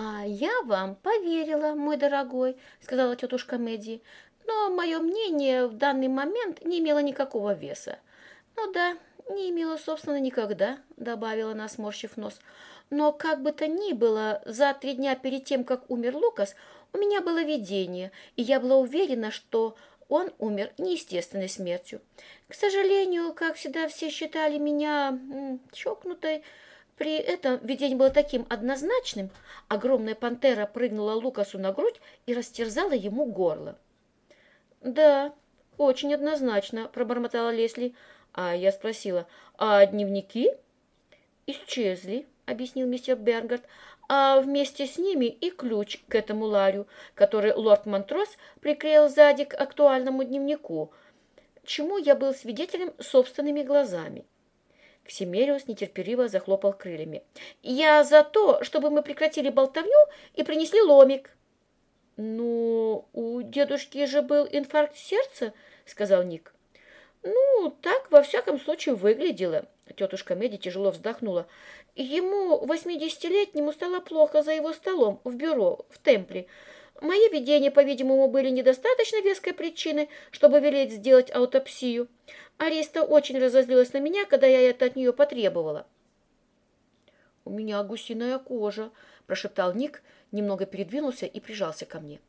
«А я вам поверила, мой дорогой», — сказала тетушка Мэдди, «но мое мнение в данный момент не имело никакого веса». «Ну да, не имело, собственно, никогда», — добавила она, сморщив нос. «Но как бы то ни было, за три дня перед тем, как умер Лукас, у меня было видение, и я была уверена, что он умер неестественной смертью. К сожалению, как всегда, все считали меня чокнутой. При этом видение было таким однозначным. Огромная пантера прыгнула Лукасу на грудь и растерзала ему горло. «Да, очень однозначно», — пробормотала Лесли. А я спросила, «А дневники?» «Исчезли», — объяснил мистер Бергард а вместе с ними и ключ к этому ларю, который лорд Монтрос приклеил сзади к актуальному дневнику, чему я был свидетелем собственными глазами. Ксимериус нетерпеливо захлопал крыльями. «Я за то, чтобы мы прекратили болтовню и принесли ломик». «Ну, у дедушки же был инфаркт сердца», — сказал Ник. «Ну, так, во всяком случае, выглядело». Тетушка Меди тяжело вздохнула. Ему, восьмидесятилетнему, стало плохо за его столом в бюро, в темпле. Мои видения, по-видимому, были недостаточно веской причиной, чтобы велеть сделать аутопсию. Ариста очень разозлилась на меня, когда я это от нее потребовала. «У меня гусиная кожа», – прошептал Ник, немного передвинулся и прижался ко мне.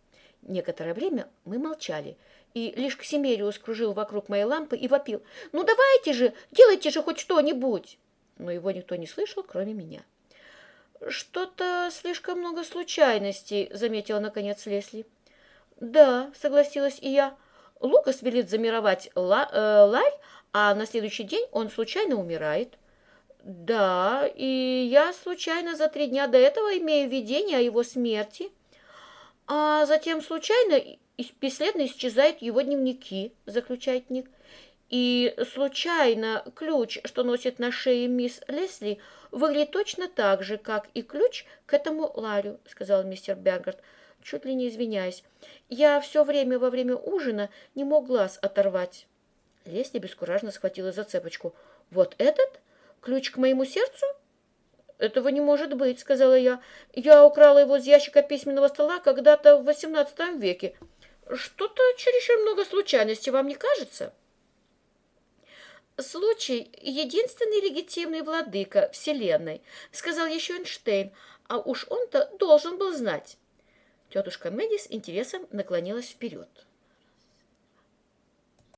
Некоторое время мы молчали, и лишь Ксимериус кружил вокруг моей лампы и вопил. «Ну давайте же, делайте же хоть что-нибудь!» Но его никто не слышал, кроме меня. «Что-то слишком много случайностей», — заметила наконец Лесли. «Да», — согласилась и я. «Лукас велит замировать ла э, ларь, а на следующий день он случайно умирает». «Да, и я случайно за три дня до этого имею видение о его смерти». А затем случайно бесследно исчезают его дневники, заключает Ник. И случайно ключ, что носит на шее мисс Лесли, выглядит точно так же, как и ключ к этому ларю, сказал мистер Бергард, чуть ли не извиняясь. Я все время во время ужина не мог глаз оторвать. Лесли бескуражно схватила за цепочку. Вот этот? Ключ к моему сердцу? «Этого не может быть», — сказала я. «Я украла его из ящика письменного стола когда-то в XVIII веке. Что-то чересчур много случайностей, вам не кажется?» «Случай — единственный легитимный владыка Вселенной», — сказал еще Эйнштейн, а уж он-то должен был знать. Тетушка Мэдди с интересом наклонилась вперед.